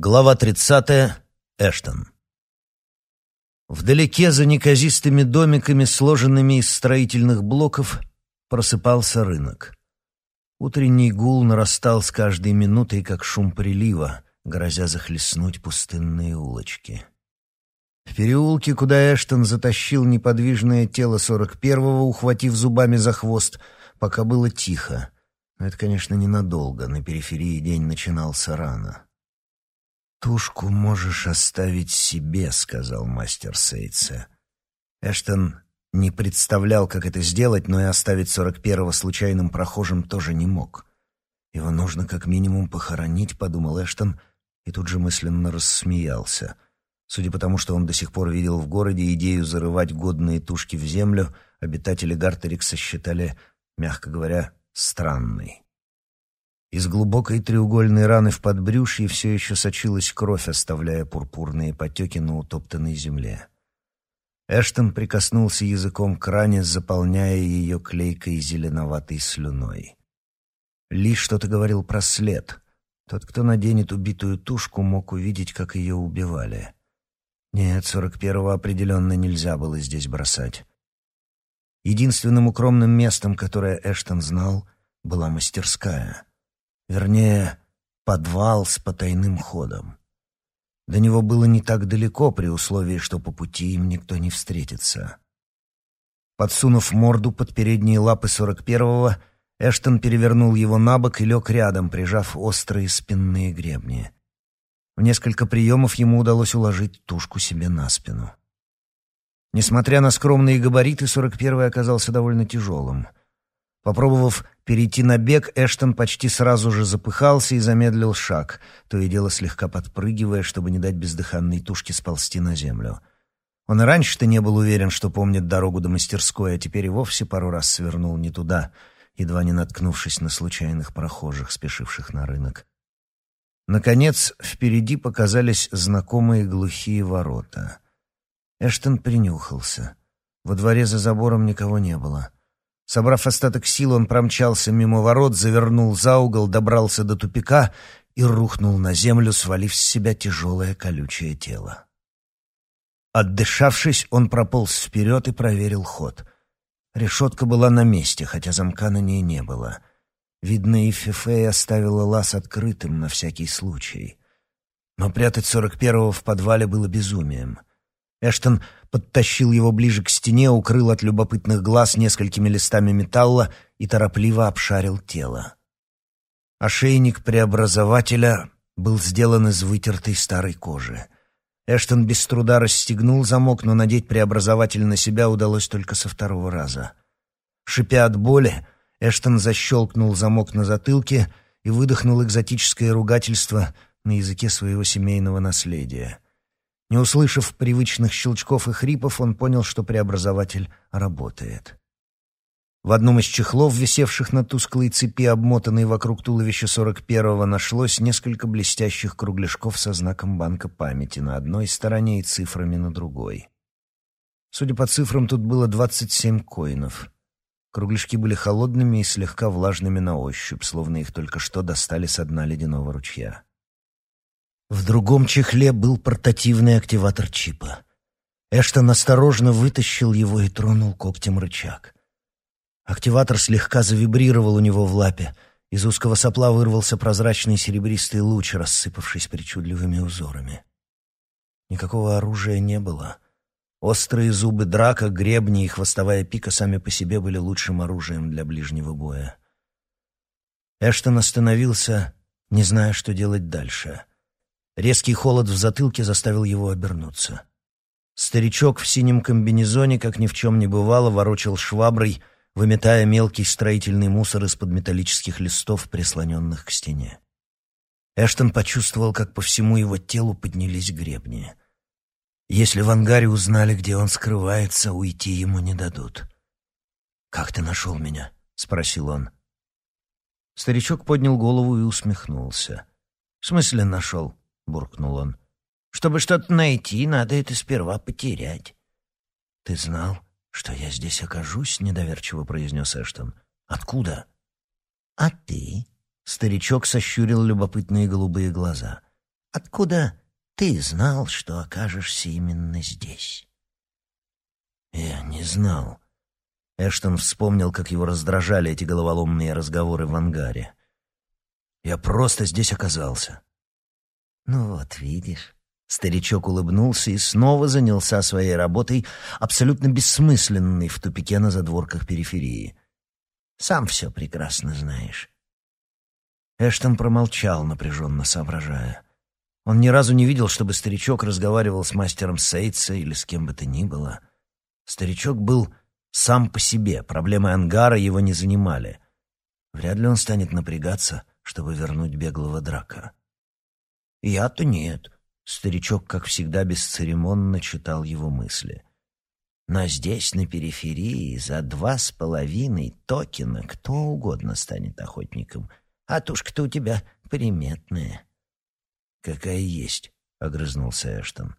Глава 30. Эштон. Вдалеке за неказистыми домиками, сложенными из строительных блоков, просыпался рынок. Утренний гул нарастал с каждой минутой, как шум прилива, грозя захлестнуть пустынные улочки. В переулке, куда Эштон затащил неподвижное тело сорок первого, ухватив зубами за хвост, пока было тихо. Но это, конечно, ненадолго, на периферии день начинался рано. «Тушку можешь оставить себе», — сказал мастер Сейтса. Эштон не представлял, как это сделать, но и оставить сорок первого случайным прохожим тоже не мог. «Его нужно как минимум похоронить», — подумал Эштон, и тут же мысленно рассмеялся. Судя по тому, что он до сих пор видел в городе идею зарывать годные тушки в землю, обитатели Гартерикса считали, мягко говоря, странной. Из глубокой треугольной раны в подбрюшье все еще сочилась кровь, оставляя пурпурные потеки на утоптанной земле. Эштон прикоснулся языком к ране, заполняя ее клейкой зеленоватой слюной. Ли что-то говорил про след. Тот, кто наденет убитую тушку, мог увидеть, как ее убивали. Нет, сорок первого определенно нельзя было здесь бросать. Единственным укромным местом, которое Эштон знал, была мастерская — Вернее, подвал с потайным ходом. До него было не так далеко, при условии, что по пути им никто не встретится. Подсунув морду под передние лапы сорок первого, Эштон перевернул его на бок и лег рядом, прижав острые спинные гребни. В несколько приемов ему удалось уложить тушку себе на спину. Несмотря на скромные габариты, сорок первый оказался довольно тяжелым. Попробовав перейти на бег, Эштон почти сразу же запыхался и замедлил шаг, то и дело слегка подпрыгивая, чтобы не дать бездыханной тушке сползти на землю. Он и раньше-то не был уверен, что помнит дорогу до мастерской, а теперь и вовсе пару раз свернул не туда, едва не наткнувшись на случайных прохожих, спешивших на рынок. Наконец, впереди показались знакомые глухие ворота. Эштон принюхался. Во дворе за забором никого не было — Собрав остаток сил, он промчался мимо ворот, завернул за угол, добрался до тупика и рухнул на землю, свалив с себя тяжелое колючее тело. Отдышавшись, он прополз вперед и проверил ход. Решетка была на месте, хотя замка на ней не было. Видно, и Фефей оставила лаз открытым на всякий случай. Но прятать сорок первого в подвале было безумием. Эштон подтащил его ближе к стене, укрыл от любопытных глаз несколькими листами металла и торопливо обшарил тело. Ошейник преобразователя был сделан из вытертой старой кожи. Эштон без труда расстегнул замок, но надеть преобразователь на себя удалось только со второго раза. Шипя от боли, Эштон защелкнул замок на затылке и выдохнул экзотическое ругательство на языке своего семейного наследия — не услышав привычных щелчков и хрипов, он понял, что преобразователь работает. В одном из чехлов, висевших на тусклой цепи, обмотанной вокруг туловища 41-го, нашлось несколько блестящих кругляшков со знаком банка памяти на одной стороне и цифрами на другой. Судя по цифрам, тут было 27 коинов. Кругляшки были холодными и слегка влажными на ощупь, словно их только что достали с дна ледяного ручья. В другом чехле был портативный активатор чипа. Эштон осторожно вытащил его и тронул когтем рычаг. Активатор слегка завибрировал у него в лапе. Из узкого сопла вырвался прозрачный серебристый луч, рассыпавшись причудливыми узорами. Никакого оружия не было. Острые зубы драка, гребни и хвостовая пика сами по себе были лучшим оружием для ближнего боя. Эштон остановился, не зная, что делать дальше. Резкий холод в затылке заставил его обернуться. Старичок в синем комбинезоне, как ни в чем не бывало, ворочал шваброй, выметая мелкий строительный мусор из-под металлических листов, прислоненных к стене. Эштон почувствовал, как по всему его телу поднялись гребни. Если в ангаре узнали, где он скрывается, уйти ему не дадут. «Как ты нашел меня?» — спросил он. Старичок поднял голову и усмехнулся. «В смысле нашел? Буркнул он. Чтобы что-то найти, надо это сперва потерять. Ты знал, что я здесь окажусь? недоверчиво произнес Эштон. Откуда? А ты? Старичок сощурил любопытные голубые глаза. Откуда ты знал, что окажешься именно здесь?» «Я не знал». Эштон вспомнил, как его раздражали эти головоломные разговоры в ангаре. «Я просто здесь оказался». «Ну вот, видишь». Старичок улыбнулся и снова занялся своей работой, абсолютно бессмысленной в тупике на задворках периферии. «Сам все прекрасно знаешь». Эштон промолчал, напряженно соображая. Он ни разу не видел, чтобы старичок разговаривал с мастером Сейтса или с кем бы то ни было. Старичок был сам по себе, проблемы ангара его не занимали. Вряд ли он станет напрягаться, чтобы вернуть беглого драка. «Я-то нет», Старичок, как всегда, бесцеремонно читал его мысли. Но здесь, на периферии, за два с половиной токена кто угодно станет охотником. А тушка-то у тебя приметная. «Какая есть», — огрызнулся Эштон.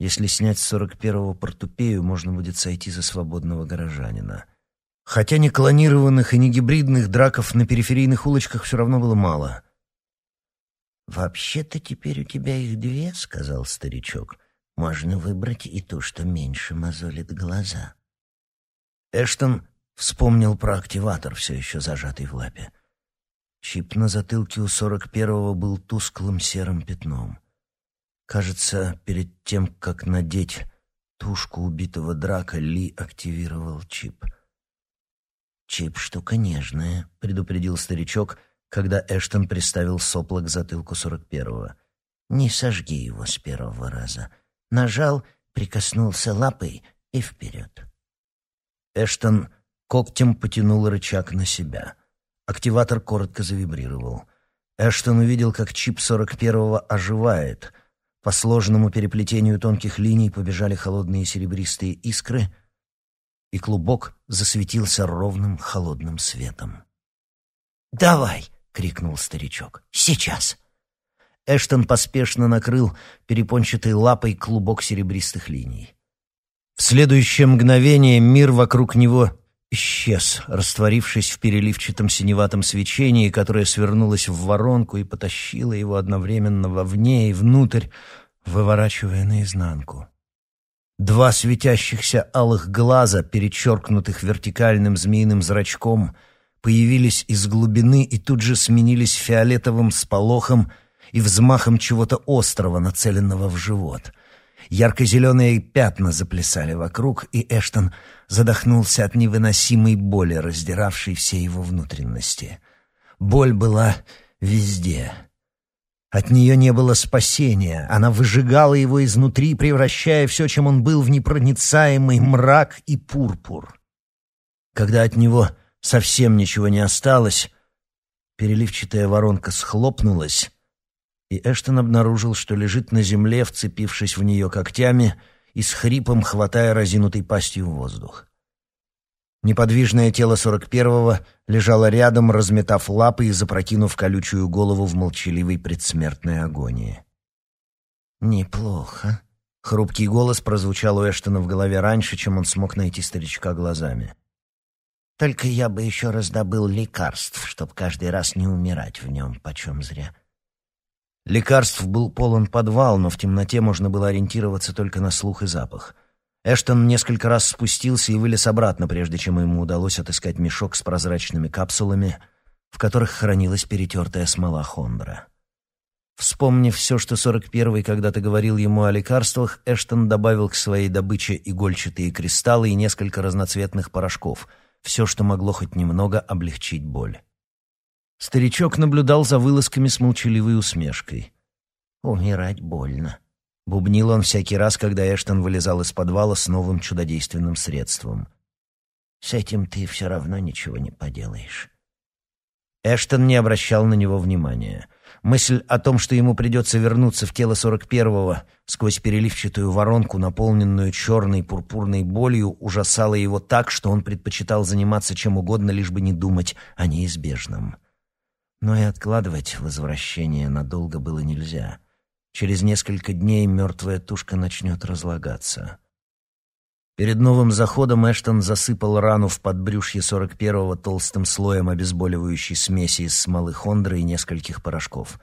«Если снять с сорок первого портупею, можно будет сойти за свободного горожанина». Хотя ни клонированных и ни гибридных драков на периферийных улочках все равно было мало — «Вообще-то теперь у тебя их две», — сказал старичок. «Можно выбрать и ту, что меньше мозолит глаза». Эштон вспомнил про активатор, все еще зажатый в лапе. Чип на затылке у сорок первого был тусклым серым пятном. Кажется, перед тем, как надеть тушку убитого драка, Ли активировал чип. «Чип — штука нежная», — предупредил старичок — когда Эштон приставил сопло к затылку сорок первого. «Не сожги его с первого раза. Нажал, прикоснулся лапой и вперед». Эштон когтем потянул рычаг на себя. Активатор коротко завибрировал. Эштон увидел, как чип сорок первого оживает. По сложному переплетению тонких линий побежали холодные серебристые искры, и клубок засветился ровным холодным светом. «Давай!» — крикнул старичок. «Сейчас!» Эштон поспешно накрыл перепончатой лапой клубок серебристых линий. В следующее мгновение мир вокруг него исчез, растворившись в переливчатом синеватом свечении, которое свернулось в воронку и потащило его одновременно вовне и внутрь, выворачивая наизнанку. Два светящихся алых глаза, перечеркнутых вертикальным змеиным зрачком — появились из глубины и тут же сменились фиолетовым сполохом и взмахом чего-то острого, нацеленного в живот. Ярко-зеленые пятна заплясали вокруг, и Эштон задохнулся от невыносимой боли, раздиравшей все его внутренности. Боль была везде. От нее не было спасения, она выжигала его изнутри, превращая все, чем он был, в непроницаемый мрак и пурпур. Когда от него совсем ничего не осталось, переливчатая воронка схлопнулась, и Эштон обнаружил, что лежит на земле, вцепившись в нее когтями и с хрипом хватая разинутой пастью воздух. Неподвижное тело сорок первого лежало рядом, разметав лапы и запрокинув колючую голову в молчаливой предсмертной агонии. «Неплохо», — хрупкий голос прозвучал у Эштона в голове раньше, чем он смог найти старичка глазами. Только я бы еще раздобыл лекарств, чтоб каждый раз не умирать в нем, почем зря. Лекарств был полон подвал, но в темноте можно было ориентироваться только на слух и запах. Эштон несколько раз спустился и вылез обратно, прежде чем ему удалось отыскать мешок с прозрачными капсулами, в которых хранилась перетертая смола Хондра. Вспомнив все, что сорок первый когда-то говорил ему о лекарствах, Эштон добавил к своей добыче игольчатые кристаллы и несколько разноцветных порошков — все, что могло хоть немного облегчить боль. Старичок наблюдал за вылазками с молчаливой усмешкой. «Умирать больно», — бубнил он всякий раз, когда Эштон вылезал из подвала с новым чудодейственным средством. «С этим ты все равно ничего не поделаешь». Эштон не обращал на него внимания. Мысль о том, что ему придется вернуться в тело сорок первого сквозь переливчатую воронку, наполненную черной пурпурной болью, ужасала его так, что он предпочитал заниматься чем угодно, лишь бы не думать о неизбежном. Но и откладывать возвращение надолго было нельзя. Через несколько дней мертвая тушка начнет разлагаться. Перед новым заходом Эштон засыпал рану в подбрюшье 41-го толстым слоем обезболивающей смеси из смолы хондры и нескольких порошков.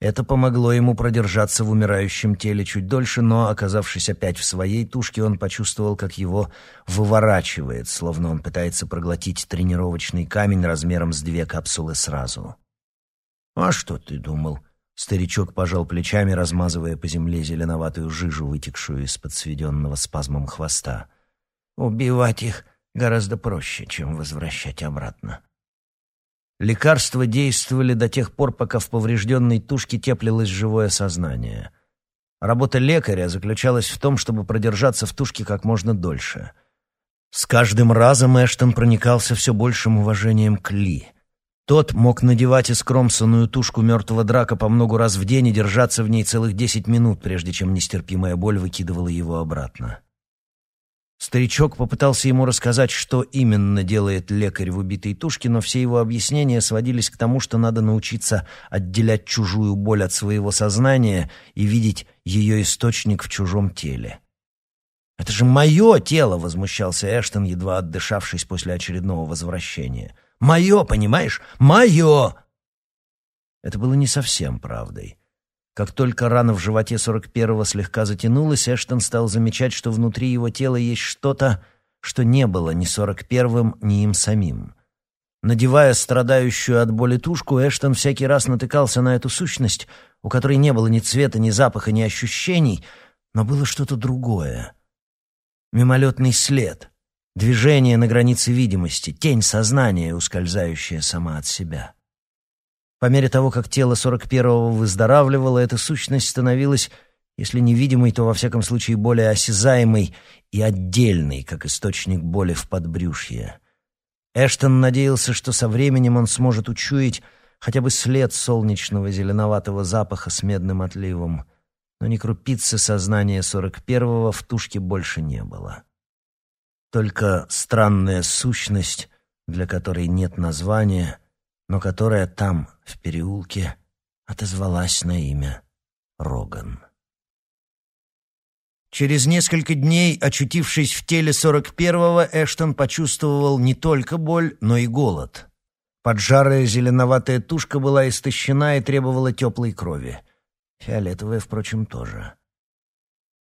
Это помогло ему продержаться в умирающем теле чуть дольше, но, оказавшись опять в своей тушке, он почувствовал, как его выворачивает, словно он пытается проглотить тренировочный камень размером с две капсулы сразу. «А что ты думал?» Старичок пожал плечами, размазывая по земле зеленоватую жижу, вытекшую из-под сведенного спазмом хвоста. «Убивать их гораздо проще, чем возвращать обратно». Лекарства действовали до тех пор, пока в поврежденной тушке теплилось живое сознание. Работа лекаря заключалась в том, чтобы продержаться в тушке как можно дольше. С каждым разом Эштон проникался все большим уважением к Ли. Тот мог надевать искромсанную тушку мертвого драка по много раз в день и держаться в ней целых десять минут, прежде чем нестерпимая боль выкидывала его обратно. Старичок попытался ему рассказать, что именно делает лекарь в убитой тушке, но все его объяснения сводились к тому, что надо научиться отделять чужую боль от своего сознания и видеть ее источник в чужом теле. «Это же мое тело!» — возмущался Эштон, едва отдышавшись после очередного возвращения. «Мое, понимаешь? Мое!» Это было не совсем правдой. Как только рана в животе 41-го слегка затянулась, Эштон стал замечать, что внутри его тела есть что-то, что не было ни 41-м, ни им самим. Надевая страдающую от боли тушку, Эштон всякий раз натыкался на эту сущность, у которой не было ни цвета, ни запаха, ни ощущений, но было что-то другое. Мимолетный след, движение на границе видимости, тень сознания, ускользающая сама от себя. По мере того, как тело 41-го выздоравливало, эта сущность становилась, если невидимой, то во всяком случае более осязаемой и отдельной, как источник боли в подбрюшье. Эштон надеялся, что со временем он сможет учуять хотя бы след солнечного зеленоватого запаха с медным отливом, но ни крупицы сознания 41-го в тушке больше не было. Только странная сущность, для которой нет названия — но которая там, в переулке, отозвалась на имя Роган. Через несколько дней, очутившись в теле 41-го, Эштон почувствовал не только боль, но и голод. Поджарая зеленоватая тушка была истощена и требовала теплой крови. Фиолетовая, впрочем, тоже.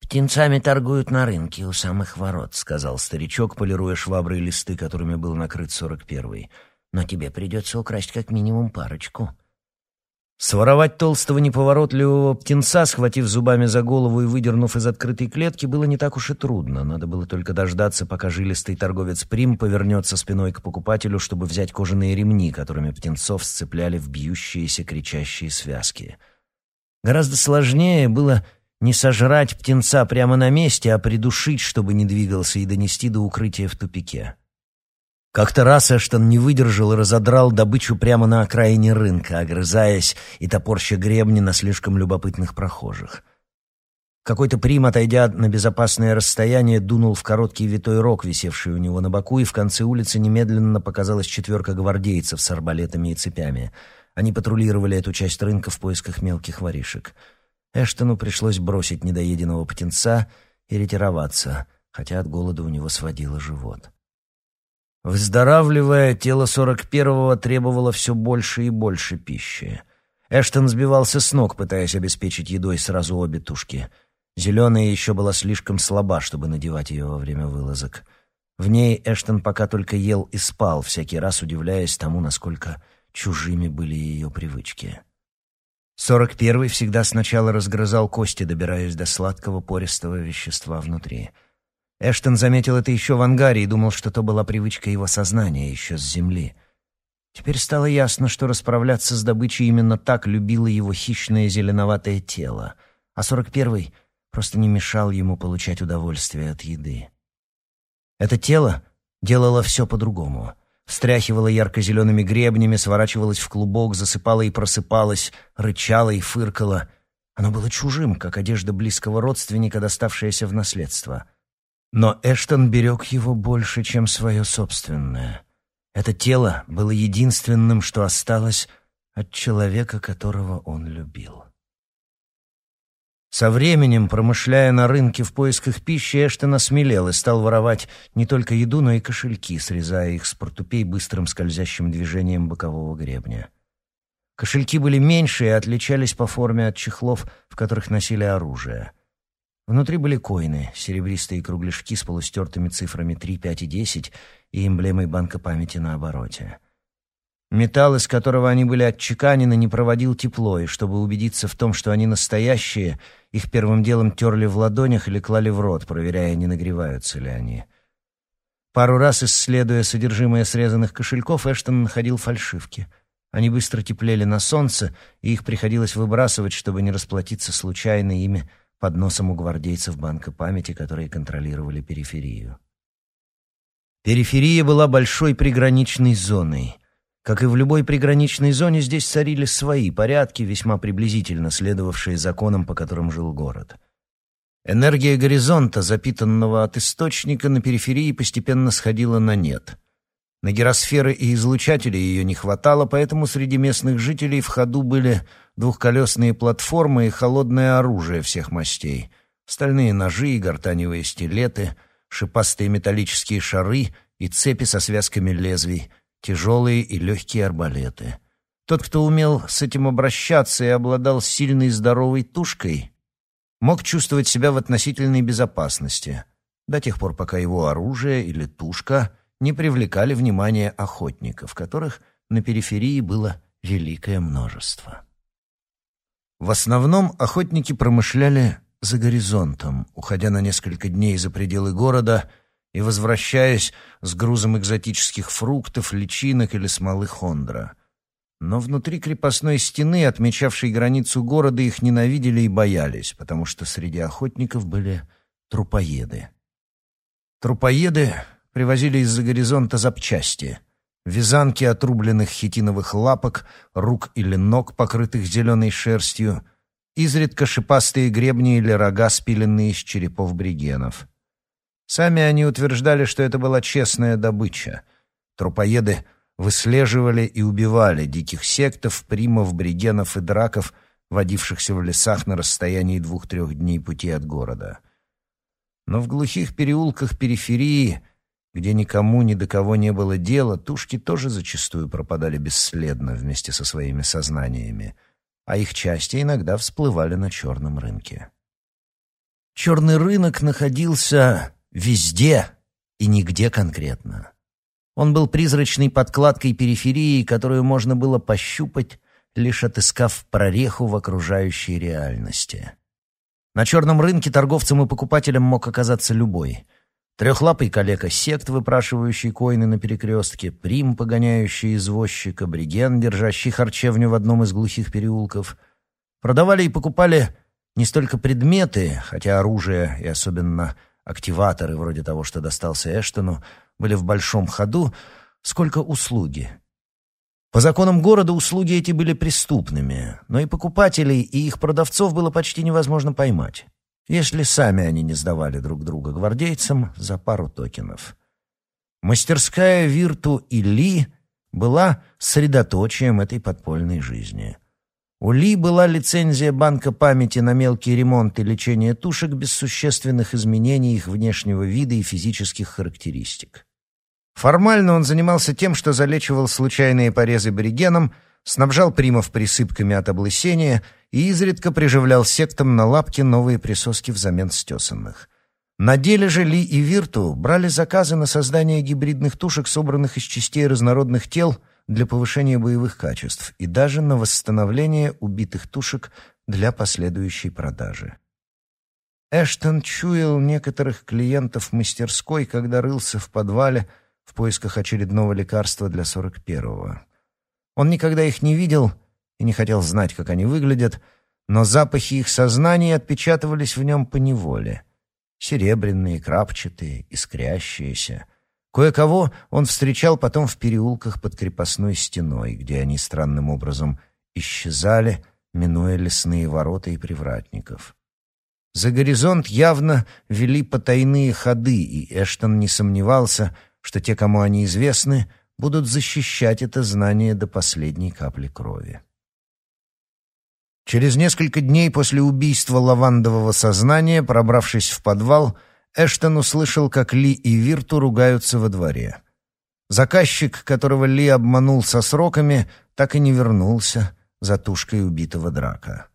«Птенцами торгуют на рынке у самых ворот», — сказал старичок, полируя швабры и листы, которыми был накрыт 41-й но тебе придется украсть как минимум парочку». Своровать толстого неповоротливого птенца, схватив зубами за голову и выдернув из открытой клетки, было не так уж и трудно. Надо было только дождаться, пока жилистый торговец Прим повернется спиной к покупателю, чтобы взять кожаные ремни, которыми птенцов сцепляли в бьющиеся кричащие связки. Гораздо сложнее было не сожрать птенца прямо на месте, а придушить, чтобы не двигался, и донести до укрытия в тупике. Как-то раз Эштон не выдержал и разодрал добычу прямо на окраине рынка, огрызаясь и топорща гребни на слишком любопытных прохожих. Какой-то прим, отойдя на безопасное расстояние, дунул в короткий витой рог, висевший у него на боку, и в конце улицы немедленно показалась четверка гвардейцев с арбалетами и цепями. Они патрулировали эту часть рынка в поисках мелких воришек. Эштону пришлось бросить недоеденного птенца и ретироваться, хотя от голода у него сводило живот. Выздоравливая, тело 41-го требовало все больше и больше пищи. Эштон сбивался с ног, пытаясь обеспечить едой сразу обе тушки. Зеленая еще была слишком слаба, чтобы надевать ее во время вылазок. В ней Эштон пока только ел и спал, всякий раз удивляясь тому, насколько чужими были ее привычки. Сорок первый всегда сначала разгрызал кости, добираясь до сладкого пористого вещества внутри — Эштон заметил это еще в ангаре и думал, что то была привычка его сознания еще с земли. Теперь стало ясно, что расправляться с добычей именно так любило его хищное зеленоватое тело, а сорок первый просто не мешал ему получать удовольствие от еды. Это тело делало все по-другому. Встряхивало ярко-зелеными гребнями, сворачивалось в клубок, засыпало и просыпалось, рычало и фыркало. Оно было чужим, как одежда близкого родственника, доставшаяся в наследство — но Эштон берег его больше, чем свое собственное. Это тело было единственным, что осталось от человека, которого он любил. Со временем, промышляя на рынке в поисках пищи, Эштон осмелел и стал воровать не только еду, но и кошельки, срезая их с портупей быстрым скользящим движением бокового гребня. Кошельки были меньше и отличались по форме от чехлов, в которых носили оружие. Внутри были коины, серебристые кругляшки с полустертыми цифрами 3, 5 и 10 и эмблемой банка памяти на обороте. Металл, из которого они были отчеканены, не проводил тепло, и чтобы убедиться в том, что они настоящие, их первым делом терли в ладонях или клали в рот, проверяя, не нагреваются ли они. Пару раз, исследуя содержимое срезанных кошельков, Эштон находил фальшивки — они быстро теплели на солнце, и их приходилось выбрасывать, чтобы не расплатиться случайно ими под носом у гвардейцев Банка памяти, которые контролировали периферию. Периферия была большой приграничной зоной. Как и в любой приграничной зоне, здесь царили свои порядки, весьма приблизительно следовавшие законам, по которым жил город. Энергия горизонта, запитанного от источника, на периферии постепенно сходила на нет — на гиросферы и излучатели ее не хватало, поэтому среди местных жителей в ходу были двухколесные платформы и холодное оружие всех мастей. Стальные ножи и гортаневые стилеты, шипастые металлические шары и цепи со связками лезвий, тяжелые и легкие арбалеты. Тот, кто умел с этим обращаться и обладал сильной здоровой тушкой, мог чувствовать себя в относительной безопасности, до тех пор, пока его оружие или тушка — не привлекали внимания охотников, которых на периферии было великое множество. В основном охотники промышляли за горизонтом, уходя на несколько дней за пределы города и возвращаясь с грузом экзотических фруктов, личинок или смолы хондра. Но внутри крепостной стены, отмечавшей границу города, их ненавидели и боялись, потому что среди охотников были трупоеды. Трупоеды привозили из-за горизонта запчасти. Вязанки отрубленных хитиновых лапок, рук или ног, покрытых зеленой шерстью, изредка шипастые гребни или рога, спиленные из черепов бригенов. Сами они утверждали, что это была честная добыча. Трупоеды выслеживали и убивали диких сектов, примов, бригенов и драков, водившихся в лесах на расстоянии двух-трех дней пути от города. Но в глухих переулках периферии — где никому ни до кого не было дела, тушки тоже зачастую пропадали бесследно вместе со своими сознаниями, а их части иногда всплывали на черном рынке. Черный рынок находился везде и нигде конкретно. Он был призрачной подкладкой периферии, которую можно было пощупать, лишь отыскав прореху в окружающей реальности. На черном рынке торговцам и покупателям мог оказаться любой — Трехлапый калека сект, выпрашивающий коины на перекрестке, прим, погоняющий извозчика, бриген, держащий харчевню в одном из глухих переулков. Продавали и покупали не столько предметы, хотя оружие и особенно активаторы, вроде того, что достался Эштону, были в большом ходу, сколько услуги. По законам города услуги эти были преступными, но и покупателей, и их продавцов было почти невозможно поймать если сами они не сдавали друг друга гвардейцам за пару токенов. Мастерская Вирту и Ли была средоточием этой подпольной жизни. У Ли была лицензия банка памяти на мелкий ремонт и лечение тушек без существенных изменений их внешнего вида и физических характеристик. Формально он занимался тем, что залечивал случайные порезы аборигенам, снабжал примов присыпками от облысения и изредка приживлял сектам на лапки новые присоски взамен стесанных. На деле же Ли и Вирту брали заказы на создание гибридных тушек, собранных из частей разнородных тел для повышения боевых качеств, и даже на восстановление убитых тушек для последующей продажи. Эштон чуял некоторых клиентов мастерской, когда рылся в подвале в поисках очередного лекарства для 41-го. Он никогда их не видел и не хотел знать, как они выглядят, но запахи их сознания отпечатывались в нем поневоле. Серебряные, крапчатые, искрящиеся. Кое-кого он встречал потом в переулках под крепостной стеной, где они странным образом исчезали, минуя лесные ворота и привратников. За горизонт явно вели потайные ходы, и Эштон не сомневался, что те, кому они известны, будут защищать это знание до последней капли крови. Через несколько дней после убийства лавандового сознания, пробравшись в подвал, Эштон услышал, как Ли и Вирту ругаются во дворе. Заказчик, которого Ли обманул со сроками, так и не вернулся, за тушкой убитого драка.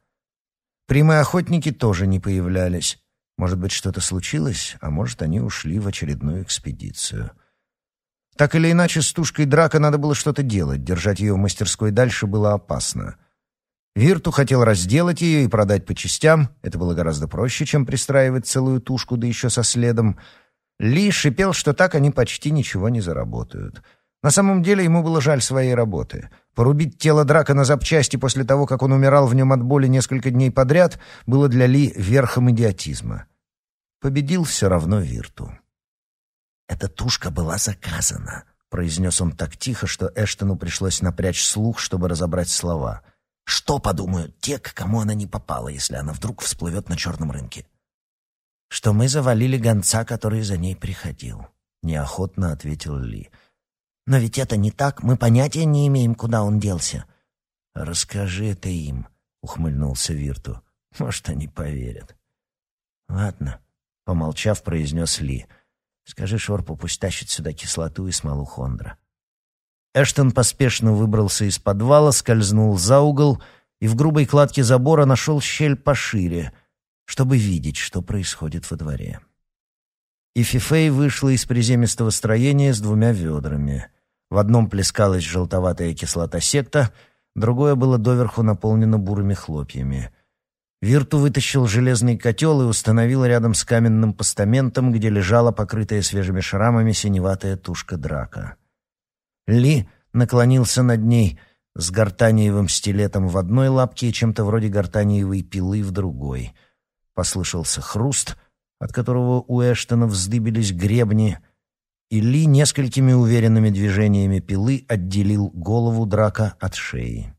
Прямые охотники тоже не появлялись. Может быть, что-то случилось, а может, они ушли в очередную экспедицию. Так или иначе, с тушкой драка надо было что-то делать, держать ее в мастерской дальше было опасно. Вирту хотел разделать ее и продать по частям, это было гораздо проще, чем пристраивать целую тушку, да еще со следом. Ли шипел, что так они почти ничего не заработают — на самом деле ему было жаль своей работы. Порубить тело Драка на запчасти после того, как он умирал в нем от боли несколько дней подряд, было для Ли верхом идиотизма. Победил все равно Вирту. «Эта тушка была заказана», — произнес он так тихо, что Эштону пришлось напрячь слух, чтобы разобрать слова. «Что подумают те, к кому она не попала, если она вдруг всплывет на черном рынке?» «Что мы завалили гонца, который за ней приходил», — неохотно ответил Ли. Но ведь это не так, мы понятия не имеем, куда он делся. Расскажи это им, ухмыльнулся Вирту. Может, они поверят. Ладно, помолчав, произнес Ли. Скажи Шорпу, пусть тащит сюда кислоту и смолу Хондра. Эштон поспешно выбрался из подвала, скользнул за угол и в грубой кладке забора нашел щель пошире, чтобы видеть, что происходит во дворе. И Фифей вышла из приземистого строения с двумя ведрами — в одном плескалась желтоватая кислота секта, другое было доверху наполнено бурыми хлопьями. Вирту вытащил железный котел и установил рядом с каменным постаментом, где лежала покрытая свежими шрамами синеватая тушка драка. Ли наклонился над ней с гортаниевым стилетом в одной лапке и чем-то вроде гортаниевой пилы в другой. Послышался хруст, от которого у Эштона вздыбились гребни — и Ли несколькими уверенными движениями пилы отделил голову драка от шеи.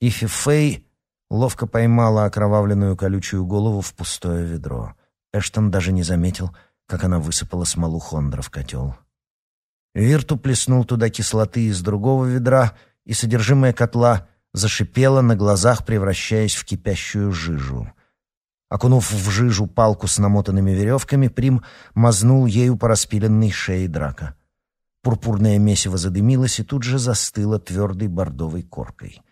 Ифи Фэй ловко поймала окровавленную колючую голову в пустое ведро. Эштон даже не заметил, как она высыпала смолу Хондра в котел. Вирту плеснул туда кислоты из другого ведра, и содержимое котла зашипело на глазах, превращаясь в кипящую жижу. Окунув в жижу палку с намотанными веревками, Прим мазнул ею по распиленной шее драка. Пурпурное месиво задымилось и тут же застыло твердой бордовой коркой.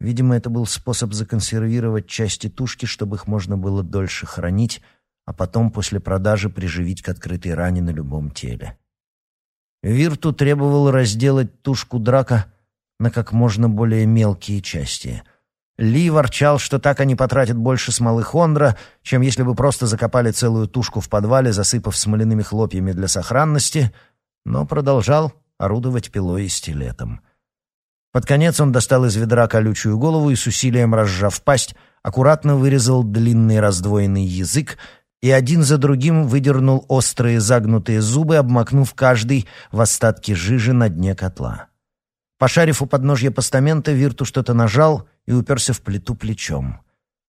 Видимо, это был способ законсервировать части тушки, чтобы их можно было дольше хранить, а потом после продажи приживить к открытой ране на любом теле. Вирту требовал разделать тушку драка на как можно более мелкие части — ли ворчал, что так они потратят больше смолы Хондра, чем если бы просто закопали целую тушку в подвале, засыпав смоляными хлопьями для сохранности, но продолжал орудовать пилой и стилетом. Под конец он достал из ведра колючую голову и с усилием разжав пасть, аккуратно вырезал длинный раздвоенный язык и один за другим выдернул острые загнутые зубы, обмакнув каждый в остатки жижи на дне котла. Пошарив у подножья постамента, Вирту что-то нажал и уперся в плиту плечом.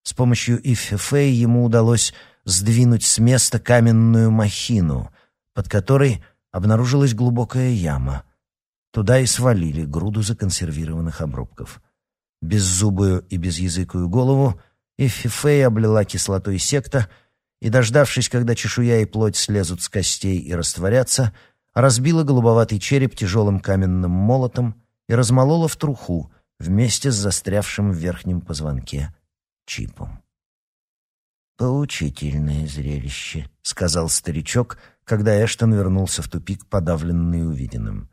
С помощью Иффе ему удалось сдвинуть с места каменную махину, под которой обнаружилась глубокая яма. Туда и свалили груду законсервированных обрубков. Беззубую и безязыкую голову Иффе облила кислотой секта и, дождавшись, когда чешуя и плоть слезут с костей и растворятся, разбила голубоватый череп тяжелым каменным молотом и размолола в труху вместе с застрявшим в верхнем позвонке чипом. «Поучительное зрелище», — сказал старичок, когда Эштон вернулся в тупик, подавленный увиденным.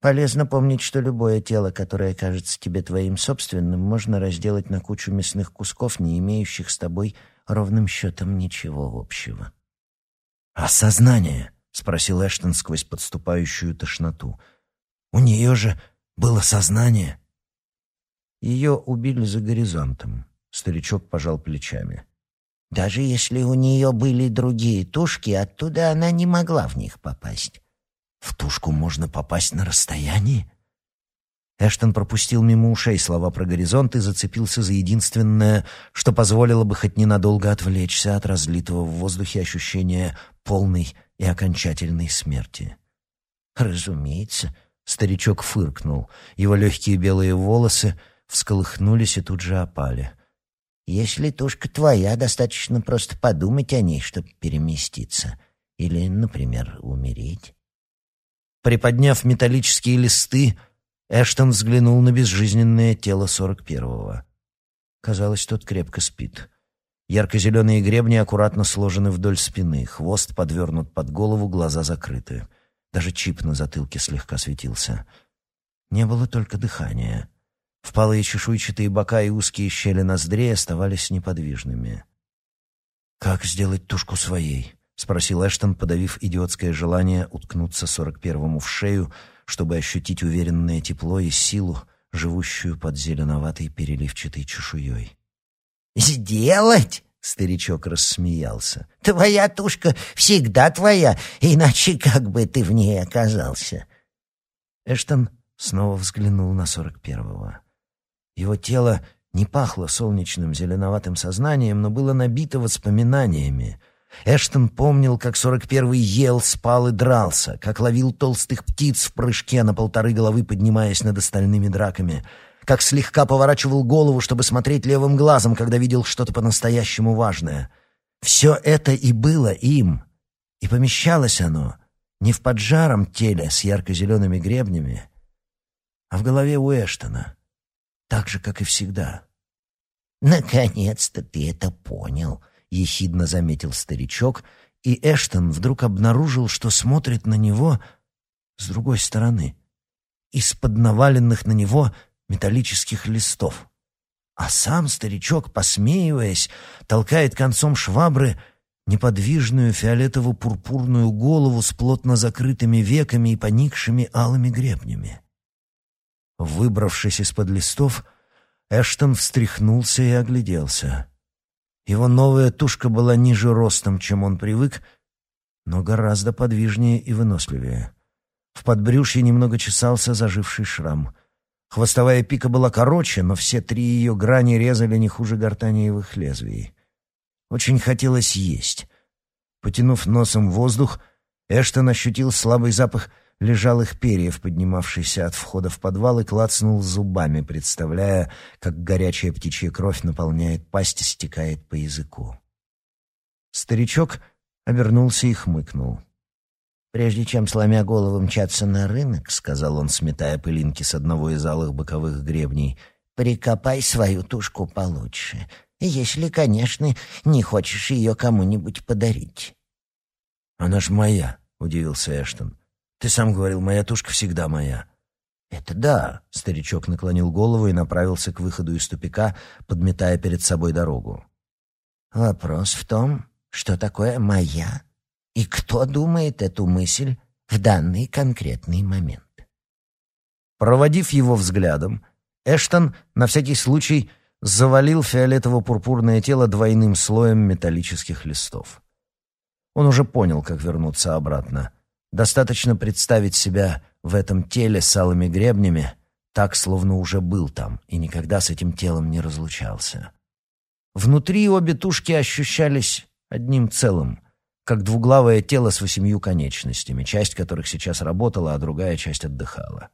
«Полезно помнить, что любое тело, которое кажется тебе твоим собственным, можно разделать на кучу мясных кусков, не имеющих с тобой ровным счетом ничего общего». «А сознание?» — спросил Эштон сквозь подступающую тошноту. «У нее же было сознание. Ее убили за горизонтом. Старичок пожал плечами. Даже если у нее были другие тушки, оттуда она не могла в них попасть. В тушку можно попасть на расстоянии? Эштон пропустил мимо ушей слова про горизонт и зацепился за единственное, что позволило бы хоть ненадолго отвлечься от разлитого в воздухе ощущения полной и окончательной смерти. Разумеется, Старичок фыркнул. Его легкие белые волосы всколыхнулись и тут же опали. «Если тушка твоя, достаточно просто подумать о ней, чтобы переместиться. Или, например, умереть». Приподняв металлические листы, Эштон взглянул на безжизненное тело сорок первого. Казалось, тот крепко спит. Ярко-зеленые гребни аккуратно сложены вдоль спины, хвост подвернут под голову, глаза закрыты. Даже чип на затылке слегка светился. Не было только дыхания. Впалые чешуйчатые бока и узкие щели ноздрей оставались неподвижными. «Как сделать тушку своей?» — спросил Эштон, подавив идиотское желание уткнуться сорок первому в шею, чтобы ощутить уверенное тепло и силу, живущую под зеленоватой переливчатой чешуей. «Сделать?» — старичок рассмеялся. «Твоя тушка всегда твоя, иначе как бы ты в ней оказался?» Эштон снова взглянул на сорок первого. Его тело не пахло солнечным зеленоватым сознанием, но было набито воспоминаниями. Эштон помнил, как сорок первый ел, спал и дрался, как ловил толстых птиц в прыжке на полторы головы, поднимаясь над остальными драками — как слегка поворачивал голову, чтобы смотреть левым глазом, когда видел что-то по-настоящему важное. Все это и было им, и помещалось оно не в поджаром теле с ярко-зелеными гребнями, а в голове у Эштона, так же, как и всегда. «Наконец-то ты это понял», — ехидно заметил старичок, и Эштон вдруг обнаружил, что смотрит на него с другой стороны. Из-под наваленных на него — металлических листов. А сам старичок, посмеиваясь, толкает концом швабры неподвижную фиолетово-пурпурную голову с плотно закрытыми веками и поникшими алыми гребнями. Выбравшись из-под листов, Эштон встряхнулся и огляделся. Его новая тушка была ниже ростом, чем он привык, но гораздо подвижнее и выносливее. В подбрюшье немного чесался заживший шрам. Хвостовая пика была короче, но все три ее грани резали не хуже гортаниевых лезвий. Очень хотелось есть. Потянув носом воздух, Эштон ощутил слабый запах лежалых перьев, поднимавшийся от входа в подвал, и клацнул зубами, представляя, как горячая птичья кровь наполняет пасть и стекает по языку. Старичок обернулся и хмыкнул. «Прежде чем, сломя голову, мчаться на рынок», — сказал он, сметая пылинки с одного из алых боковых гребней, «прикопай свою тушку получше, если, конечно, не хочешь ее кому-нибудь подарить». «Она ж моя», — удивился Эштон. «Ты сам говорил, моя тушка всегда моя». «Это да», — старичок наклонил голову и направился к выходу из тупика, подметая перед собой дорогу. «Вопрос в том, что такое «моя» И кто думает эту мысль в данный конкретный момент? Проводив его взглядом, Эштон на всякий случай завалил фиолетово-пурпурное тело двойным слоем металлических листов. Он уже понял, как вернуться обратно. Достаточно представить себя в этом теле с алыми гребнями, так, словно уже был там и никогда с этим телом не разлучался. Внутри обе тушки ощущались одним целым, как двуглавое тело с восемью конечностями, часть которых сейчас работала, а другая часть отдыхала.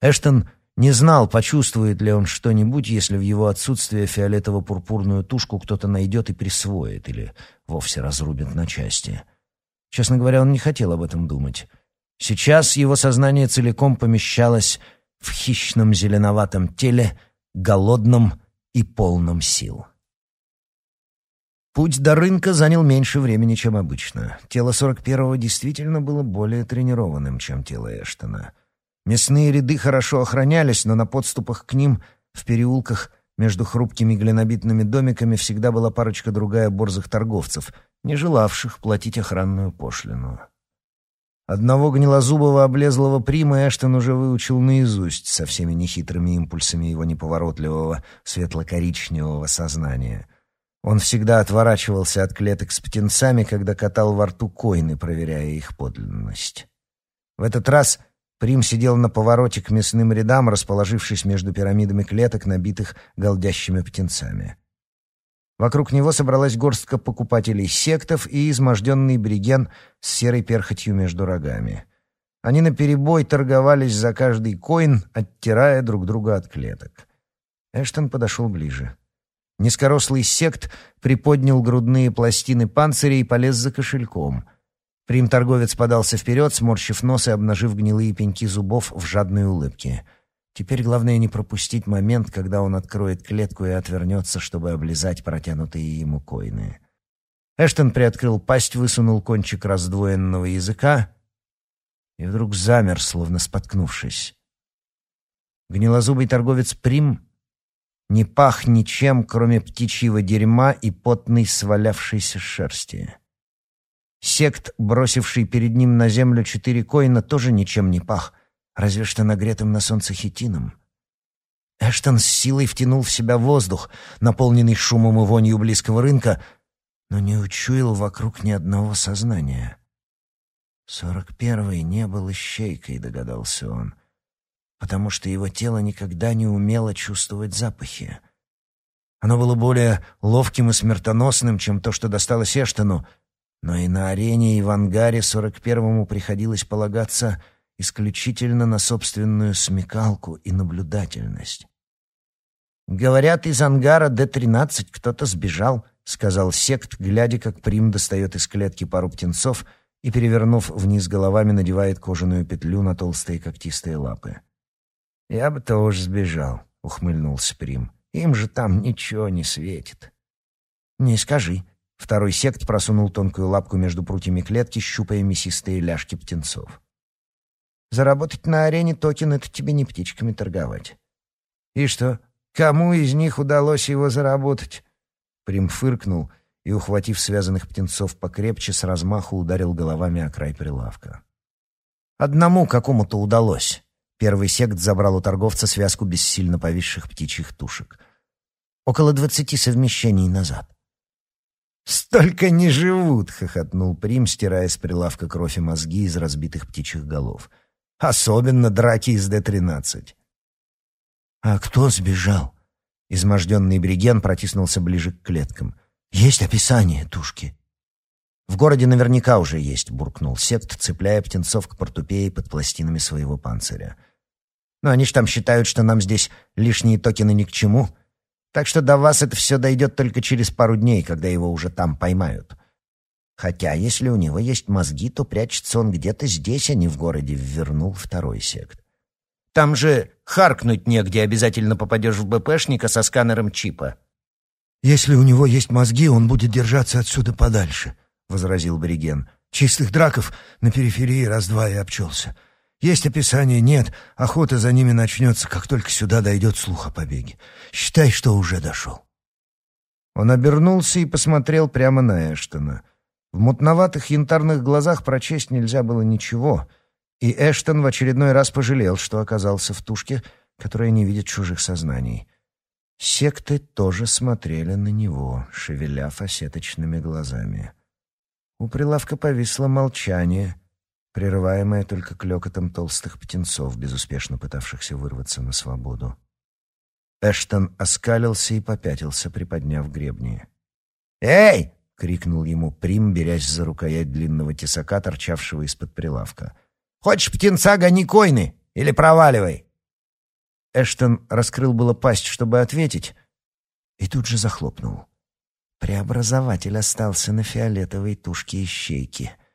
Эштон не знал, почувствует ли он что-нибудь, если в его отсутствие фиолетово-пурпурную тушку кто-то найдет и присвоит, или вовсе разрубит на части. Честно говоря, он не хотел об этом думать. Сейчас его сознание целиком помещалось в хищном зеленоватом теле, голодном и полном сил. Путь до рынка занял меньше времени, чем обычно. Тело 41-го действительно было более тренированным, чем тело Эштона. Мясные ряды хорошо охранялись, но на подступах к ним, в переулках, между хрупкими глинобитными домиками всегда была парочка другая борзых торговцев, не желавших платить охранную пошлину. Одного гнилозубого облезлого прима Эштон уже выучил наизусть со всеми нехитрыми импульсами его неповоротливого светло-коричневого сознания — он всегда отворачивался от клеток с птенцами, когда катал во рту койны, проверяя их подлинность. В этот раз Прим сидел на повороте к мясным рядам, расположившись между пирамидами клеток, набитых голдящими птенцами. Вокруг него собралась горстка покупателей сектов и изможденный бриген с серой перхотью между рогами. Они наперебой торговались за каждый коин, оттирая друг друга от клеток. Эштон подошел ближе. Низкорослый сект приподнял грудные пластины панциря и полез за кошельком. Прим-торговец подался вперед, сморщив нос и обнажив гнилые пеньки зубов в жадной улыбке. Теперь главное не пропустить момент, когда он откроет клетку и отвернется, чтобы облизать протянутые ему коины. Эштон приоткрыл пасть, высунул кончик раздвоенного языка и вдруг замер, словно споткнувшись. Гнилозубый торговец Прим не пах ничем, кроме птичьего дерьма и потной свалявшейся шерсти. Сект, бросивший перед ним на землю четыре коина, тоже ничем не пах, разве что нагретым на солнце хитином. Эштон с силой втянул в себя воздух, наполненный шумом и вонью близкого рынка, но не учуял вокруг ни одного сознания. Сорок первый не был ищейкой, догадался он, потому что его тело никогда не умело чувствовать запахи. Оно было более ловким и смертоносным, чем то, что досталось Эштону, но и на арене, и в ангаре сорок первому приходилось полагаться исключительно на собственную смекалку и наблюдательность. «Говорят, из ангара Д-13 кто-то сбежал», — сказал сект, глядя, как Прим достает из клетки пару птенцов и, перевернув вниз головами, надевает кожаную петлю на толстые когтистые лапы. «Я бы тоже сбежал», — ухмыльнулся Прим. «Им же там ничего не светит». «Не скажи», Второй сект просунул тонкую лапку между прутьями клетки, щупая мясистые ляжки птенцов. «Заработать на арене токен — это тебе не птичками торговать». «И что, кому из них удалось его заработать?» Прим фыркнул и, ухватив связанных птенцов покрепче, с размаху ударил головами о край прилавка. «Одному какому-то удалось». Первый сект забрал у торговца связку бессильно повисших птичьих тушек. Около двадцати совмещений назад. «Столько не живут!» — хохотнул Прим, стирая с прилавка кровь и мозги из разбитых птичьих голов. «Особенно драки из Д-13». «А кто сбежал?» Изможденный Бриген протиснулся ближе к клеткам. «Есть описание тушки». «В городе наверняка уже есть», — буркнул Сект, цепляя птенцов к портупее под пластинами своего панциря. «Но они ж там считают, что нам здесь лишние токены ни к чему». Так что до вас это все дойдет только через пару дней, когда его уже там поймают. Хотя, если у него есть мозги, то прячется он где-то здесь, а не в городе, вернул второй сект. Там же харкнуть негде, обязательно попадешь в БПшника со сканером чипа. «Если у него есть мозги, он будет держаться отсюда подальше», — возразил Бриген. «Чистых драков на периферии раз-два и обчелся. Есть описание, нет. Охота за ними начнется, как только сюда дойдет слух о побеге. Считай, что уже дошел. Он обернулся и посмотрел прямо на Эштона. В мутноватых янтарных глазах прочесть нельзя было ничего, и Эштон в очередной раз пожалел, что оказался в тушке, которая не видит чужих сознаний. Секты тоже смотрели на него, шевеля фасеточными глазами. У прилавка повисло молчание — прерываемое только клёкотом толстых птенцов, безуспешно пытавшихся вырваться на свободу. Эштон оскалился и попятился, приподняв гребни. «Эй!» — крикнул ему Прим, берясь за рукоять длинного тесака, торчавшего из-под прилавка. «Хочешь птенца, гони койны! Или проваливай!» Эштон раскрыл было пасть, чтобы ответить, и тут же захлопнул. Преобразователь остался на фиолетовой тушке ищейки —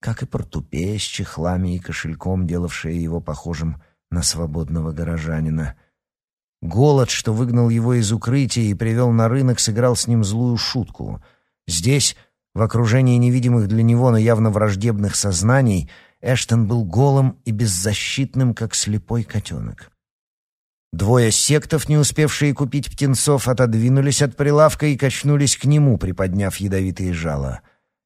как и портупея с чехлами и кошельком, делавшая его похожим на свободного горожанина. Голод, что выгнал его из укрытия и привел на рынок, сыграл с ним злую шутку. Здесь, в окружении невидимых для него, но явно враждебных сознаний, Эштон был голым и беззащитным, как слепой котенок. Двое сектов, не успевшие купить птенцов, отодвинулись от прилавка и качнулись к нему, приподняв ядовитые жало.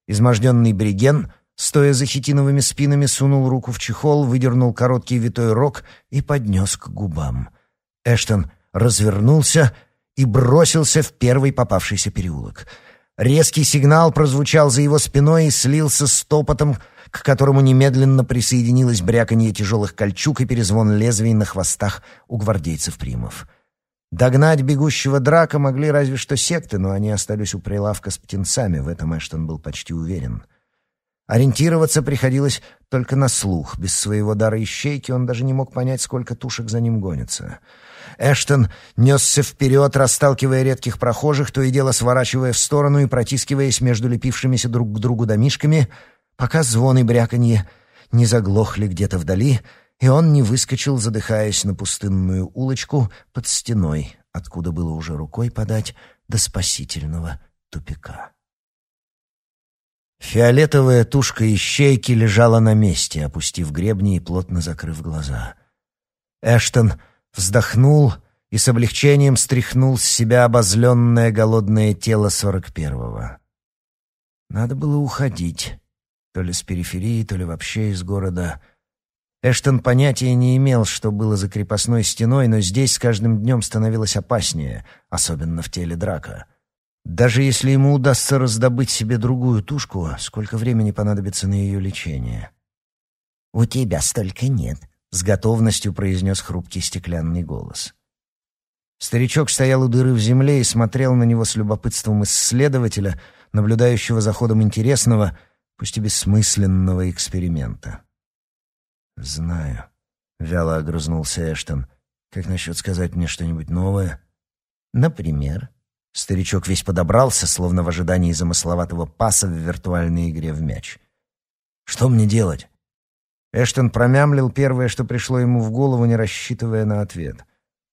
Изможденный Бриген — стоя за хитиновыми спинами, сунул руку в чехол, выдернул короткий витой рог и поднес к губам. Эштон развернулся и бросился в первый попавшийся переулок. Резкий сигнал прозвучал за его спиной и слился с топотом, к которому немедленно присоединилось бряканье тяжелых кольчуг и перезвон лезвий на хвостах у гвардейцев-примов. Догнать бегущего драка могли разве что секты, но они остались у прилавка с птенцами, в этом Эштон был почти уверен. Ориентироваться приходилось только на слух. Без своего дара ищейки он даже не мог понять, сколько тушек за ним гонится. Эштон несся вперед, расталкивая редких прохожих, то и дело сворачивая в сторону и протискиваясь между лепившимися друг к другу домишками. пока звон и бряканье не заглохли где-то вдали, и он не выскочил, задыхаясь на пустынную улочку под стеной, откуда было уже рукой подать до спасительного тупика. Фиолетовая тушка ищейки лежала на месте, опустив гребни и плотно закрыв глаза. Эштон вздохнул и с облегчением стряхнул с себя обозленное голодное тело сорок первого. Надо было уходить, то ли с периферии, то ли вообще из города. Эштон понятия не имел, что было за крепостной стеной, но здесь с каждым днем становилось опаснее, особенно в теле драка. Даже если ему удастся раздобыть себе другую тушку, сколько времени понадобится на ее лечение? «У тебя столько нет», — с готовностью произнес хрупкий стеклянный голос. Старичок стоял у дыры в земле и смотрел на него с любопытством исследователя, наблюдающего за ходом интересного, пусть и бессмысленного эксперимента. «Знаю», — вяло огрызнулся Эштон. «Как насчет сказать мне что-нибудь новое?» «Например?» Старичок весь подобрался, словно в ожидании замысловатого паса в виртуальной игре в мяч. «Что мне делать?» Эштон промямлил первое, что пришло ему в голову, не рассчитывая на ответ.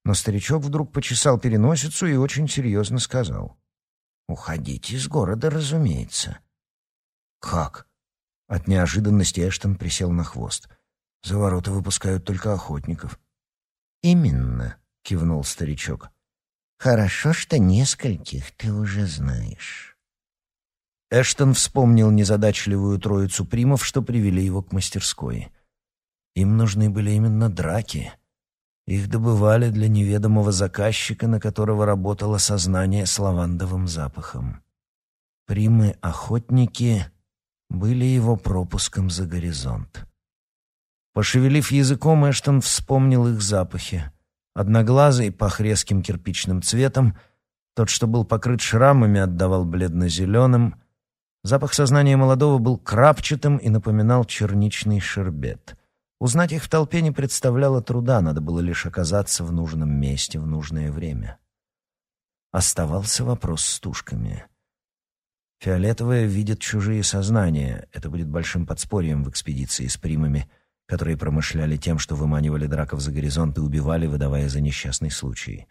Но старичок вдруг почесал переносицу и очень серьезно сказал. «Уходите из города, разумеется». «Как?» От неожиданности Эштон присел на хвост. «За ворота выпускают только охотников». «Именно», — кивнул старичок. Хорошо, что нескольких ты уже знаешь. Эштон вспомнил незадачливую троицу примов, что привели его к мастерской. Им нужны были именно драки. Их добывали для неведомого заказчика, на которого работало сознание с лавандовым запахом. Примы-охотники были его пропуском за горизонт. Пошевелив языком, Эштон вспомнил их запахи. Одноглазый пах резким кирпичным цветом, тот, что был покрыт шрамами, отдавал бледно-зеленым. Запах сознания молодого был крапчатым и напоминал черничный шербет. Узнать их в толпе не представляло труда, надо было лишь оказаться в нужном месте в нужное время. Оставался вопрос с тушками. Фиолетовая видит чужие сознания. Это будет большим подспорьем в экспедиции с примами — которые промышляли тем, что выманивали драков за горизонт и убивали, выдавая за несчастный случай.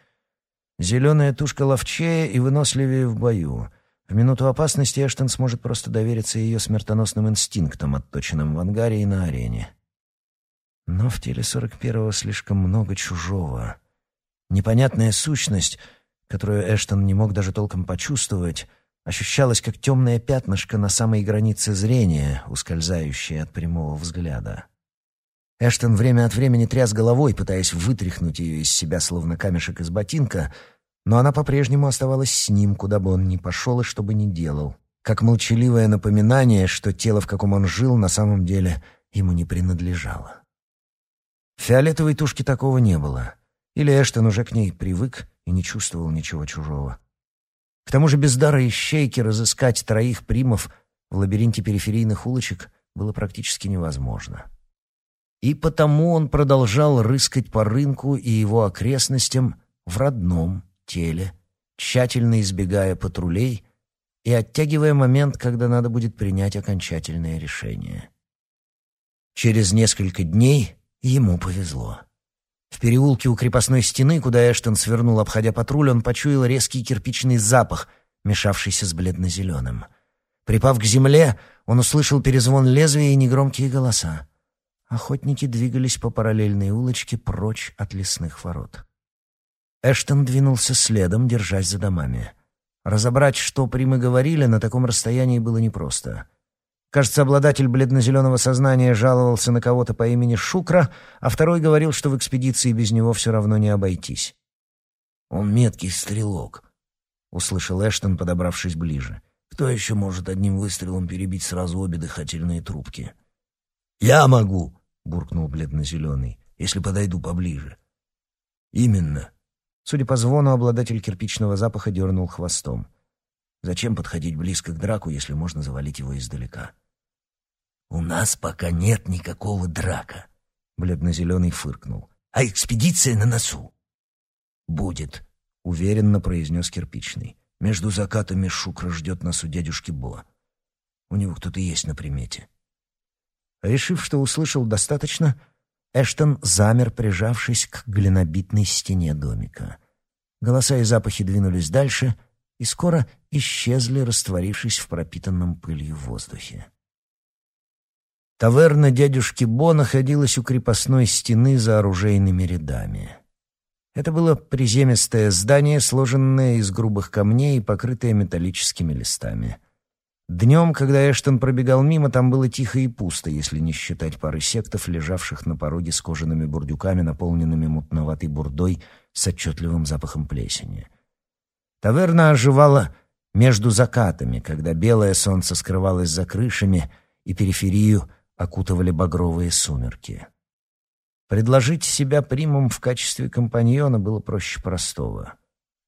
Зеленая тушка ловчее и выносливее в бою. В минуту опасности Эштон сможет просто довериться ее смертоносным инстинктам, отточенным в ангаре и на арене. Но в теле сорок первого слишком много чужого. Непонятная сущность, которую Эштон не мог даже толком почувствовать, ощущалась как темное пятнышко на самой границе зрения, ускользающее от прямого взгляда. Эштон время от времени тряс головой, пытаясь вытряхнуть ее из себя, словно камешек из ботинка, но она по-прежнему оставалась с ним, куда бы он ни пошел и что бы ни делал, как молчаливое напоминание, что тело, в каком он жил, на самом деле ему не принадлежало. Фиолетовой тушке такого не было. Или Эштон уже к ней привык и не чувствовал ничего чужого. К тому же без дара ищейки разыскать троих примов в лабиринте периферийных улочек было практически невозможно. И потому он продолжал рыскать по рынку и его окрестностям в родном теле, тщательно избегая патрулей и оттягивая момент, когда надо будет принять окончательное решение. Через несколько дней ему повезло. В переулке у крепостной стены, куда Эштон свернул, обходя патруль, он почуял резкий кирпичный запах, мешавшийся с бледно-зеленым. Припав к земле, он услышал перезвон лезвия и негромкие голоса. Охотники двигались по параллельной улочке прочь от лесных ворот. Эштон двинулся следом, держась за домами. Разобрать, что примы говорили, на таком расстоянии было непросто. Кажется, обладатель бледно-зеленого сознания жаловался на кого-то по имени Шукра, а второй говорил, что в экспедиции без него все равно не обойтись. «Он меткий стрелок», — услышал Эштон, подобравшись ближе. «Кто еще может одним выстрелом перебить сразу обе дыхательные трубки?» «Я могу», буркнул бледно-зеленый, если подойду поближе. Именно. Судя по звону, обладатель кирпичного запаха дернул хвостом. Зачем подходить близко к драку, если можно завалить его издалека? У нас пока нет никакого драка, бледно-зеленый фыркнул. А экспедиция на носу. Будет, уверенно произнес кирпичный. Между закатами Шукра ждет нас у дядюшки Бо. У него кто-то есть на примете. Решив, что услышал достаточно, Эштон замер, прижавшись к глинобитной стене домика. Голоса и запахи двинулись дальше и скоро исчезли, растворившись в пропитанном пылью воздухе. Таверна дядюшки Бо находилась у крепостной стены за оружейными рядами. Это было приземистое здание, сложенное из грубых камней и покрытое металлическими листами. Днем, когда Эштон пробегал мимо, там было тихо и пусто, если не считать пары сектов, лежавших на пороге с кожаными бурдюками, наполненными мутноватой бурдой с отчетливым запахом плесени. Таверна оживала между закатами, когда белое солнце скрывалось за крышами, и периферию окутывали багровые сумерки. Предложить себя примам в качестве компаньона было проще простого.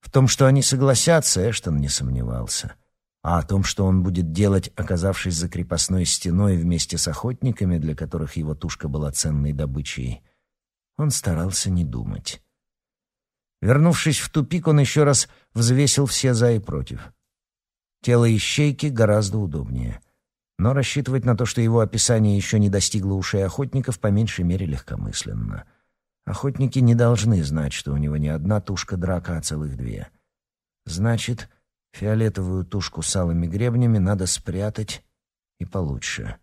В том, что они согласятся, Эштон не сомневался. А о том, что он будет делать, оказавшись за крепостной стеной вместе с охотниками, для которых его тушка была ценной добычей, он старался не думать. Вернувшись в тупик, он еще раз взвесил все «за» и «против». Тело ищейки гораздо удобнее — но рассчитывать на то, что его описание еще не достигло ушей охотников, по меньшей мере легкомысленно. Охотники не должны знать, что у него не одна тушка драка, а целых две. Значит, фиолетовую тушку с алыми гребнями надо спрятать и получше.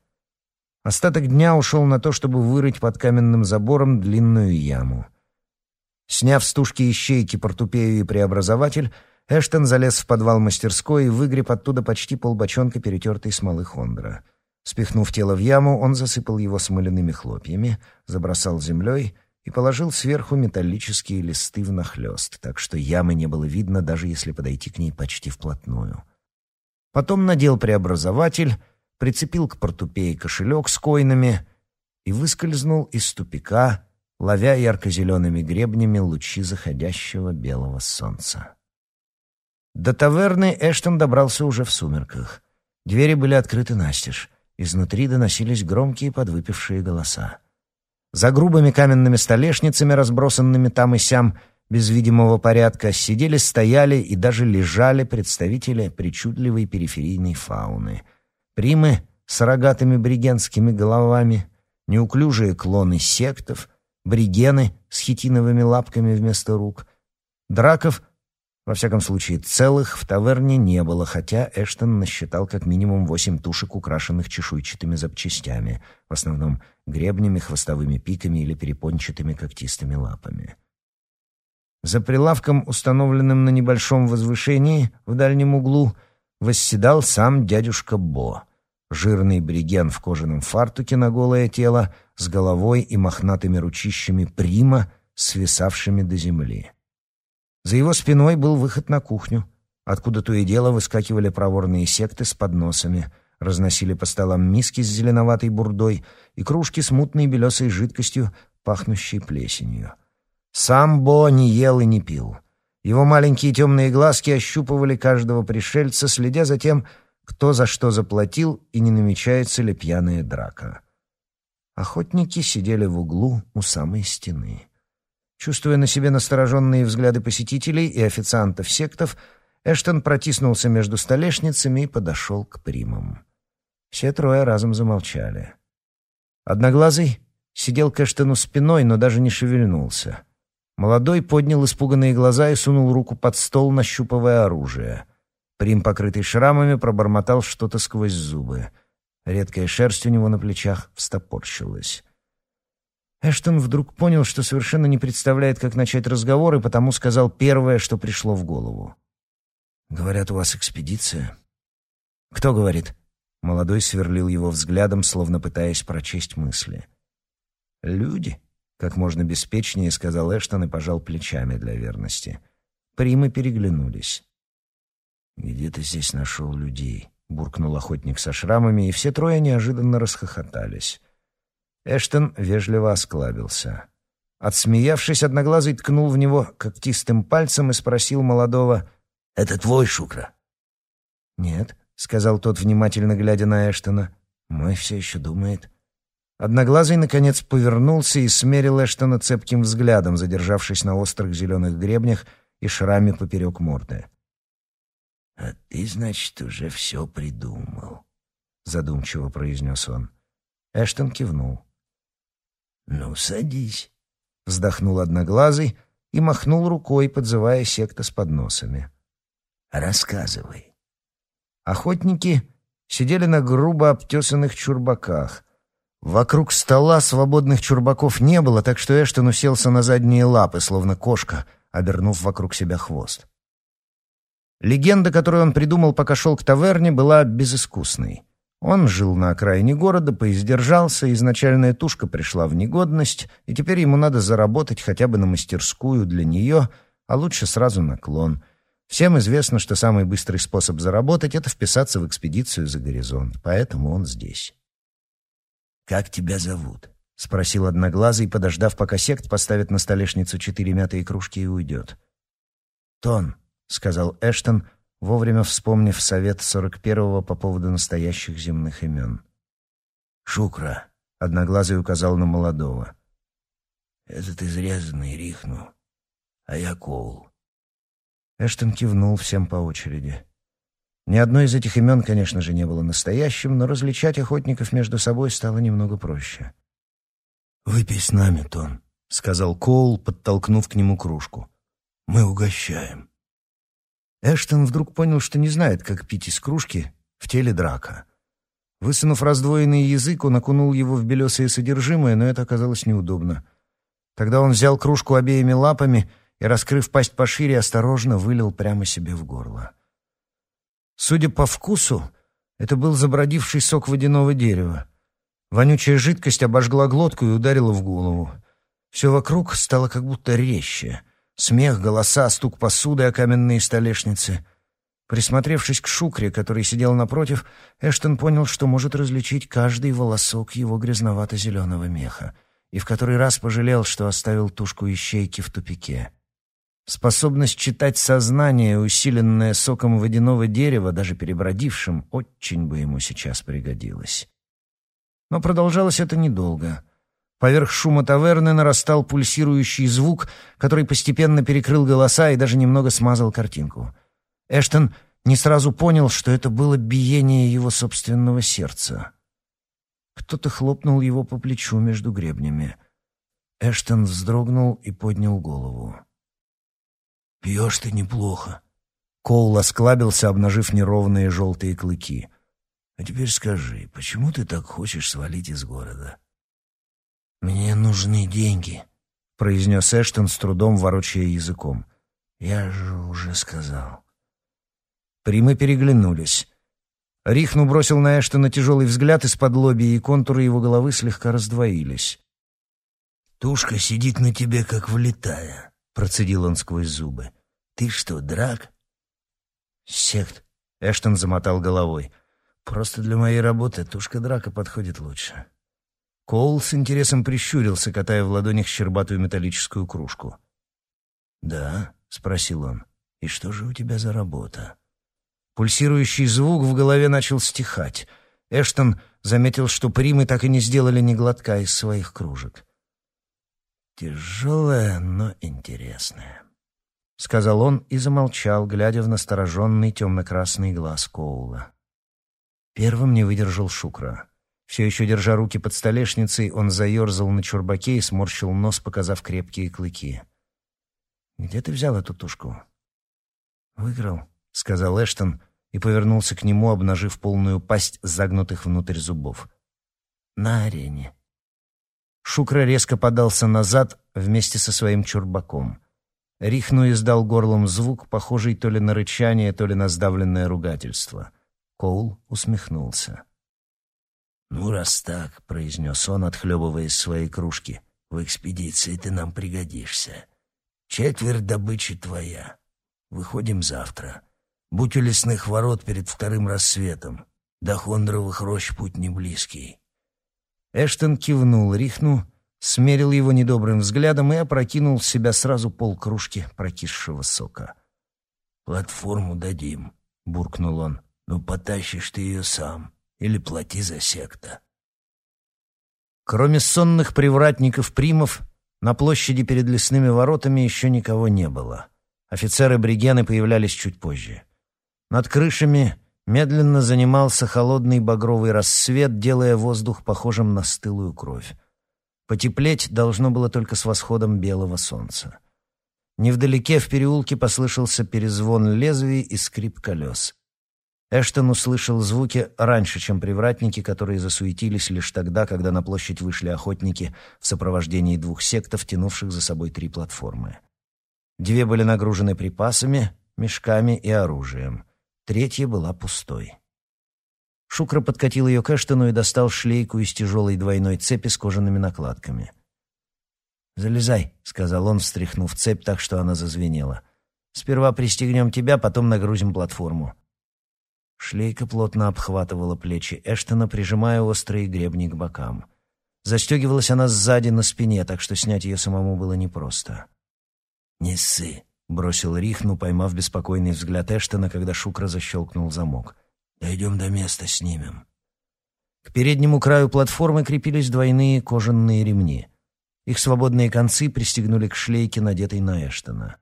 Остаток дня ушел на то, чтобы вырыть под каменным забором длинную яму. Сняв с тушки ищейки портупею и преобразователь, Эштон залез в подвал мастерской и выгреб оттуда почти полбочонка перетертой смолы Хондра. Спихнув тело в яму, он засыпал его смоляными хлопьями, забросал землей и положил сверху металлические листы внахлёст, так что ямы не было видно, даже если подойти к ней почти вплотную. Потом надел преобразователь, прицепил к портупее кошелек с койнами и выскользнул из тупика, ловя ярко-зелеными гребнями лучи заходящего белого солнца. До таверны Эштон добрался уже в сумерках. Двери были открыты настежь. Изнутри доносились громкие подвыпившие голоса. За грубыми каменными столешницами, разбросанными там и сям, без видимого порядка, сидели, стояли и даже лежали представители причудливой периферийной фауны. Примы с рогатыми бригенскими головами, неуклюжие клоны сектов, бригены с хитиновыми лапками вместо рук, драков во всяком случае, целых в таверне не было, хотя Эштон насчитал как минимум восемь тушек, украшенных чешуйчатыми запчастями, в основном гребнями, хвостовыми пиками или перепончатыми когтистыми лапами. За прилавком, установленным на небольшом возвышении в дальнем углу, восседал сам дядюшка Бо, жирный бриген в кожаном фартуке на голое тело, с головой и мохнатыми ручищами прима, свисавшими до земли. За его спиной был выход на кухню, откуда то и дело выскакивали проворные секты с подносами, разносили по столам миски с зеленоватой бурдой и кружки с мутной белесой жидкостью, пахнущей плесенью. Сам Бо не ел и не пил. Его маленькие темные глазки ощупывали каждого пришельца, следя за тем, кто за что заплатил и не намечается ли пьяная драка. Охотники сидели в углу у самой стены. Чувствуя на себе настороженные взгляды посетителей и официантов-сектов, Эштон протиснулся между столешницами и подошел к примам. Все трое разом замолчали. Одноглазый сидел к Эштону спиной, но даже не шевельнулся. Молодой поднял испуганные глаза и сунул руку под стол, нащупывая оружие. Прим, покрытый шрамами, пробормотал что-то сквозь зубы. Редкая шерсть у него на плечах встопорщилась. Эштон вдруг понял, что совершенно не представляет, как начать разговор, и потому сказал первое, что пришло в голову. «Говорят, у вас экспедиция?» «Кто говорит?» Молодой сверлил его взглядом, словно пытаясь прочесть мысли. «Люди», — как можно беспечнее сказал Эштон и пожал плечами для верности. Примы переглянулись. «Где ты здесь нашел людей?» — буркнул охотник со шрамами, и все трое неожиданно расхохотались. Эштон вежливо осклабился. Отсмеявшись, Одноглазый ткнул в него когтистым пальцем и спросил молодого, «Это твой, Шукра?» «Нет», — сказал тот, внимательно глядя на Эштона. «Мой все еще думает». Одноглазый, наконец, повернулся и смерил Эштона цепким взглядом, задержавшись на острых зеленых гребнях и шраме поперек морды. «А ты, значит, уже все придумал», — задумчиво произнес он. Эштон кивнул. «Ну, садись», — вздохнул Одноглазый и махнул рукой, подзывая секта с подносами. «Рассказывай». Охотники сидели на грубо обтесанных чурбаках. Вокруг стола свободных чурбаков не было, так что Эштон уселся на задние лапы, словно кошка, обернув вокруг себя хвост. Легенда, которую он придумал, пока шел к таверне, была безыскусной. Он жил на окраине города, поиздержался, изначальная тушка пришла в негодность, и теперь ему надо заработать хотя бы на мастерскую для нее, а лучше сразу на клон. Всем известно, что самый быстрый способ заработать — это вписаться в экспедицию за горизонт, поэтому он здесь. «Как тебя зовут?» — спросил Одноглазый, подождав, пока сект поставит на столешницу четыре мятые кружки и уйдет. «Тон», — сказал Эштон, вовремя вспомнив совет сорок первого по поводу настоящих земных имен. «Шукра», — Одноглазый указал на молодого. «Этот изрезанный Рихну, а я Коул». Эштон кивнул всем по очереди. Ни одно из этих имен, конечно же, не было настоящим, но различать охотников между собой стало немного проще. «Выпей с нами, Тон», — сказал Коул, подтолкнув к нему кружку. «Мы угощаем». Эштон вдруг понял, что не знает, как пить из кружки в теле драка. Высунув раздвоенный язык, он окунул его в белесое содержимое, но это оказалось неудобно. Тогда он взял кружку обеими лапами и, раскрыв пасть пошире, осторожно вылил прямо себе в горло. Судя по вкусу, это был забродивший сок водяного дерева. Вонючая жидкость обожгла глотку и ударила в голову. Все вокруг стало как будто резче. Смех, голоса, стук посуды о каменные столешницы. Присмотревшись к Шукре, который сидел напротив, Эштон понял, что может различить каждый волосок его грязновато-зеленого меха, и в который раз пожалел, что оставил тушку ищейки в тупике. Способность читать сознание, усиленная соком водяного дерева, даже перебродившим, очень бы ему сейчас пригодилась. Но продолжалось это недолго. Поверх шума таверны нарастал пульсирующий звук, который постепенно перекрыл голоса и даже немного смазал картинку. Эштон не сразу понял, что это было биение его собственного сердца. Кто-то хлопнул его по плечу между гребнями. Эштон вздрогнул и поднял голову. «Пьешь ты неплохо». Коул осклабился, обнажив неровные желтые клыки. «А теперь скажи, почему ты так хочешь свалить из города?» «Мне нужны деньги», — произнес Эштон с трудом, ворочая языком. «Я же уже сказал». Примы переглянулись. Рихну бросил на Эштона тяжелый взгляд из-под лоби, и контуры его головы слегка раздвоились. «Тушка сидит на тебе, как влетая», — процедил он сквозь зубы. «Ты что, драк?» «Сект», — Эштон замотал головой. «Просто для моей работы тушка драка подходит лучше». Коул с интересом прищурился, катая в ладонях щербатую металлическую кружку. «Да?» — спросил он. «И что же у тебя за работа?» Пульсирующий звук в голове начал стихать. Эштон заметил, что примы так и не сделали ни глотка из своих кружек. «Тяжелая, но интересная», — сказал он и замолчал, глядя в настороженный темно-красный глаз Коула. Первым не выдержал Шукра. Все еще держа руки под столешницей, он заерзал на чурбаке и сморщил нос, показав крепкие клыки. «Где ты взял эту тушку?» «Выиграл», — сказал Эштон и повернулся к нему, обнажив полную пасть загнутых внутрь зубов. «На арене». Шукра резко подался назад вместе со своим чурбаком. Рихну издал горлом звук, похожий то ли на рычание, то ли на сдавленное ругательство. Коул усмехнулся. «Ну, раз так», — произнес он, отхлебывая из своей кружки, — «в экспедиции ты нам пригодишься. Четверть добычи твоя. Выходим завтра. Будь у лесных ворот перед вторым рассветом. До Хондровых рощ путь не близкий». Эштон кивнул Рихну, смерил его недобрым взглядом и опрокинул в себя сразу полкружки прокисшего сока. «Платформу дадим», — буркнул он. «Ну, потащишь ты ее сам» или плати за секта. Кроме сонных привратников-примов, на площади перед лесными воротами еще никого не было. Офицеры-бригены появлялись чуть позже. Над крышами Медленно занимался холодный багровый рассвет, делая воздух похожим на стылую кровь. Потеплеть должно было только с восходом белого солнца. Невдалеке в переулке послышался перезвон лезвий и скрип колес. Эштон услышал звуки раньше, чем привратники, которые засуетились лишь тогда, когда на площадь вышли охотники в сопровождении двух сектов, тянувших за собой три платформы. Две были нагружены припасами, мешками и оружием. Третья была пустой. Шукра подкатил ее к Эштону и достал шлейку из тяжелой двойной цепи с кожаными накладками. «Залезай», — сказал он, встряхнув цепь так, что она зазвенела. «Сперва пристегнем тебя, потом нагрузим платформу». Шлейка плотно обхватывала плечи Эштона, прижимая острые гребни к бокам. Застегивалась она сзади на спине, так что снять ее самому было непросто. «Не ссы», — бросил Рихну, поймав беспокойный взгляд Эштона, когда Шукра защелкнул замок. «Дойдем до места, снимем». К переднему краю платформы крепились двойные кожаные ремни — их свободные концы пристегнули к шлейке, надетой на Эштона.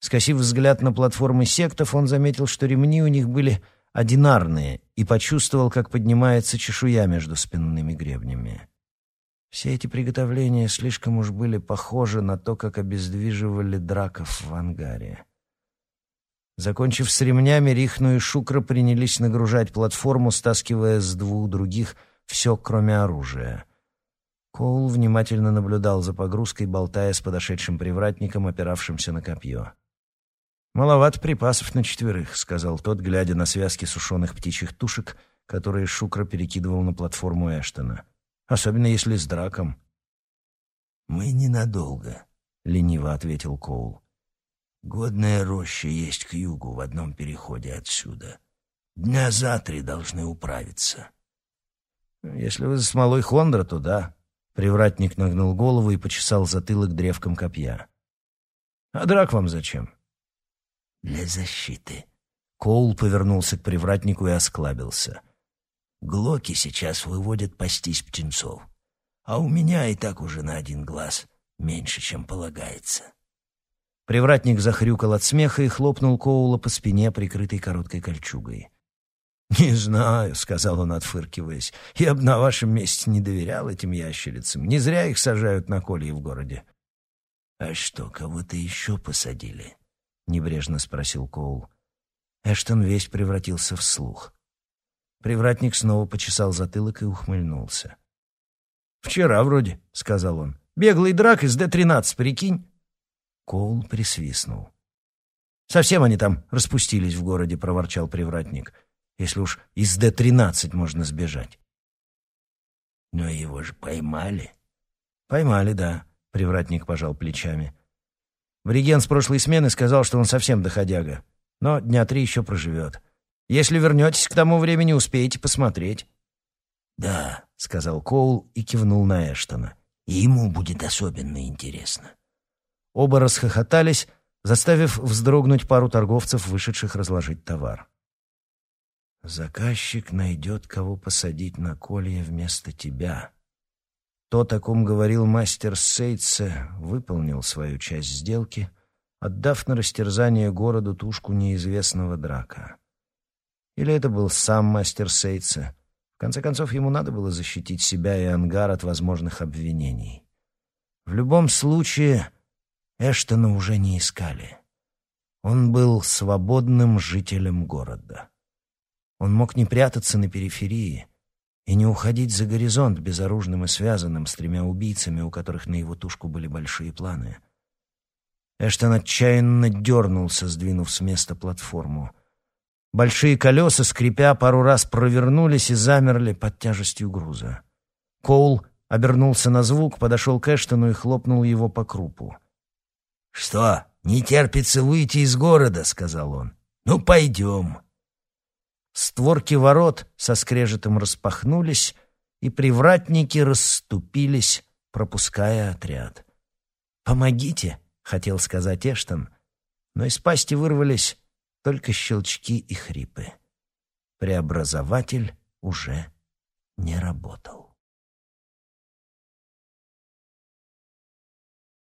Скосив взгляд на платформы сектов, он заметил, что ремни у них были одинарные, и почувствовал, как поднимается чешуя между спинными гребнями. Все эти приготовления слишком уж были похожи на то, как обездвиживали драков в ангаре. Закончив с ремнями, Рихну и Шукра принялись нагружать платформу, стаскивая с двух других все, кроме оружия. Коул внимательно наблюдал за погрузкой, болтая с подошедшим привратником, опиравшимся на копье. «Маловато припасов на четверых», — сказал тот, глядя на связки сушеных птичьих тушек, которые Шукра перекидывал на платформу Эштона. «Особенно если с драком». «Мы ненадолго», — лениво ответил Коул. «Годная роща есть к югу в одном переходе отсюда. Дня за три должны управиться». «Если вы за смолой Хондра, то да», Привратник нагнул голову и почесал затылок древком копья. «А драк вам зачем?» «Для защиты». Коул повернулся к привратнику и осклабился. «Глоки сейчас выводят пастись птенцов, а у меня и так уже на один глаз меньше, чем полагается». Привратник захрюкал от смеха и хлопнул Коула по спине, прикрытой короткой кольчугой. «Не знаю», — сказал он, отфыркиваясь. «Я бы на вашем месте не доверял этим ящерицам. Не зря их сажают на коле в городе». «А что, кого-то еще посадили?» — небрежно спросил Коул. Эштон весь превратился в слух. Привратник снова почесал затылок и ухмыльнулся. «Вчера вроде», — сказал он. «Беглый драк из Д-13, прикинь?» Коул присвистнул. «Совсем они там распустились в городе», — проворчал привратник если уж из Д-13 можно сбежать. Но его же поймали. Поймали, да, привратник пожал плечами. Бриген с прошлой смены сказал, что он совсем доходяга, но дня три еще проживет. Если вернетесь к тому времени, успеете посмотреть. «Да», — сказал Коул и кивнул на Эштона. «И ему будет особенно интересно». Оба расхохотались, заставив вздрогнуть пару торговцев, вышедших разложить товар. Заказчик найдет, кого посадить на колье вместо тебя. То, о ком говорил мастер Сейтсе, выполнил свою часть сделки, отдав на растерзание городу тушку неизвестного драка. Или это был сам мастер Сейтсе? В конце концов, ему надо было защитить себя и ангар от возможных обвинений. В любом случае, Эштона уже не искали. Он был свободным жителем города. Он мог не прятаться на периферии и не уходить за горизонт безоружным и связанным с тремя убийцами, у которых на его тушку были большие планы. Эштон отчаянно дернулся, сдвинув с места платформу. Большие колеса, скрипя, пару раз провернулись и замерли под тяжестью груза. Коул обернулся на звук, подошел к Эштону и хлопнул его по крупу. «Что, не терпится выйти из города?» — сказал он. «Ну, пойдем». Створки ворот со скрежетом распахнулись, и привратники расступились, пропуская отряд. «Помогите!» — хотел сказать Эштон, но из пасти вырвались только щелчки и хрипы. Преобразователь уже не работал.